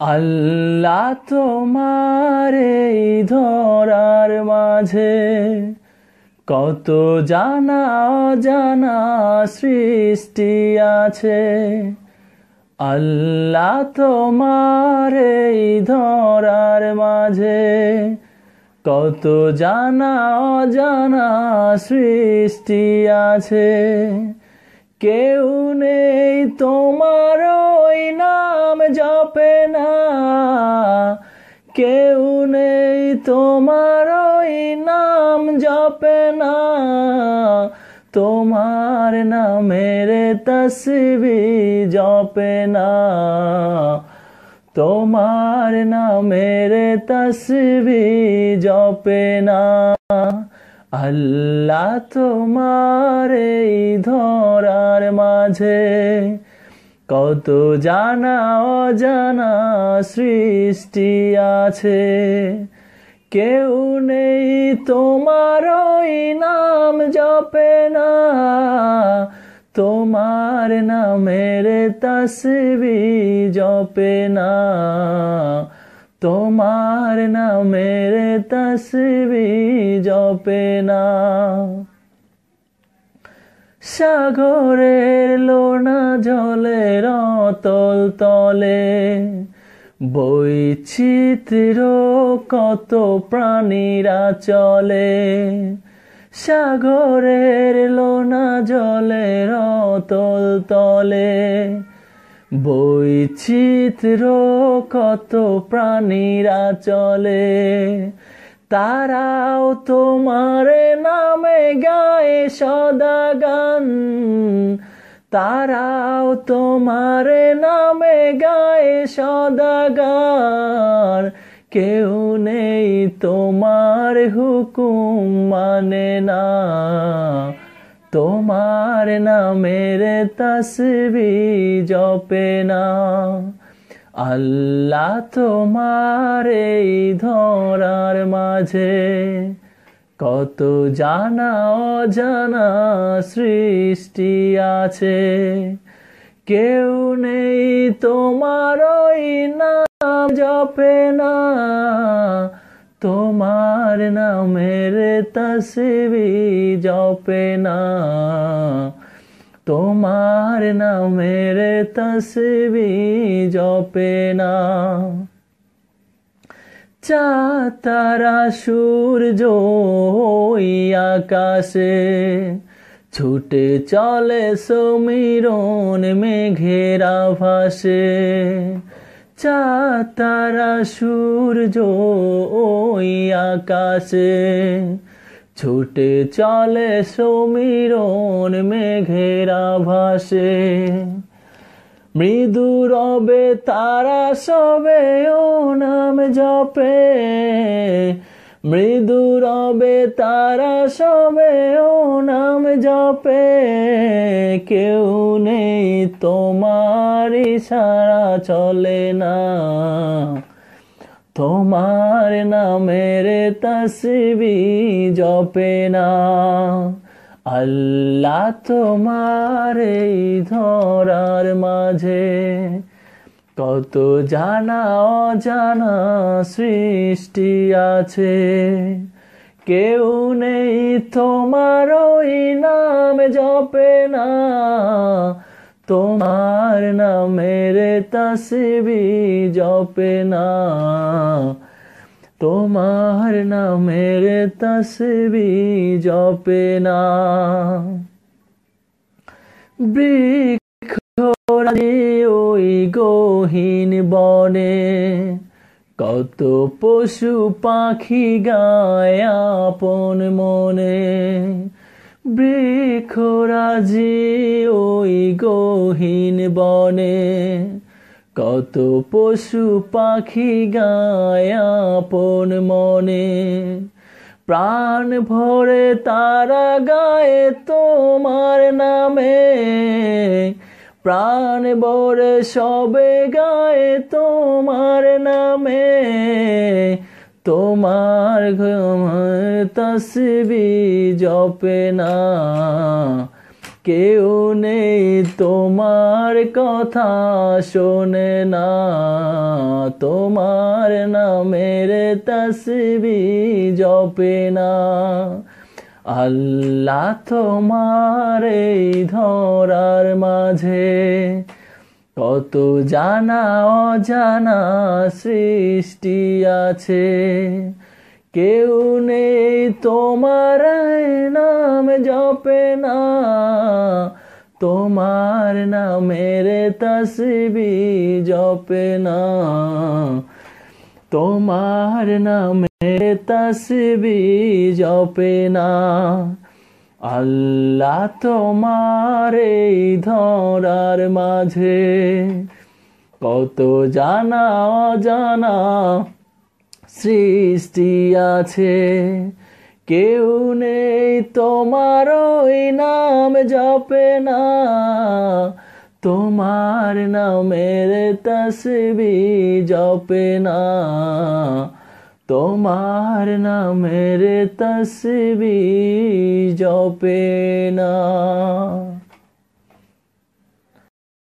আল্লাহ তোমার এই ধরার মাঝে কত জানা অজানা সৃষ্টি আছে। আল্লাহ তোমার এই ধরার মাঝে কত জানা অজানা সৃষ্টি আছে। কেউ নেই তোমার ওই নাম জপে না। কেউ নেই তোমার ওই নাম জপে না। তোমার নামের তসবি জপে না। তোমার নামের তসবি জপে না। আল্লাহ তোমার এই ধরার মাঝে কত জানা অজানা সৃষ্টি আছে। কেউ নেই তোমার ওই নাম জপে না। তোমার নামের তসবি জপে না। তোমার নামের তসবি জপে না সাগরের লোনা জলের অতল তলে বৈচিত্র কত প্রাণীরা চলে। সাগরের লোনা জলের অতল তলে বৈচিত্র কত প্রাণীরা চলে, তারাও তোমার নামে গায়ে সদা গান। তারাও তোমার নামে গায়ে সদা গান। কেউ নেই তোমার হুকুম মানে না। তোমার নামের তসবি জপে না। আল্লাহ তোমার এই ধরার মাঝে কত জানা অজানা সৃষ্টি আছে। কেউ নেই তোমার ওই নাম জপে না। তোমার নামের তসবি জপে না। তোমার নামের তসবি জপে না। চাতারা সূর্য ওই আকাশে ছুটে চলে সমীরণ মেঘেরা ভাসে চাতারা সূর্য ওই আকাশে। ছুটে চলে সমীরণ মেঘেরা ভাসে মৃদু রবে তারা সবে ও নাম জপে। মৃদু রবে তারা সবে ও নাম জপে। কেউ নেই তোমার ইশারা চলে না। তোমার নামের তসবি জপে না। আল্লাহ তোমার এই ধরার মাঝে কত জানা অজানা সৃষ্টি আছে। কেউ নেই তোমার ওই নাম জপে না। তোমার নামের তসবি জপে না। তোমার নামের তসবি জপে না। ওই গহীন বনে কত পশু পাখি গায় আপন মনে। বৃক্ষরাজি ওই গহীন বনে কত পশু পাখি গায় আপন মনে। প্রাণ ভরে তারা গায়ে তোমার নামে প্রাণ ভরে সবে গায়ে তোমার নামে, তোমার তসবি জপে না। কেউ নেই তোমার কথা শোনে না, তোমার নামের তসবি জপে না। আল্লাহ তোমার এই ধরার মাঝে কত জানা অজানা সৃষ্টি আছে। কেউ নেই তোমার নাম জপে না, তোমার নামের তসবি জপে না। তোমার নামে তসবি জপে না। আল্লাহ তোমার এই ধরার মাঝে কত জানা অজানা সৃষ্টি আছে। কেউ নেই তোমার ওই নাম জপে না। তোমার নামের তসবি জপে না তোমার নামের তসবি জপে না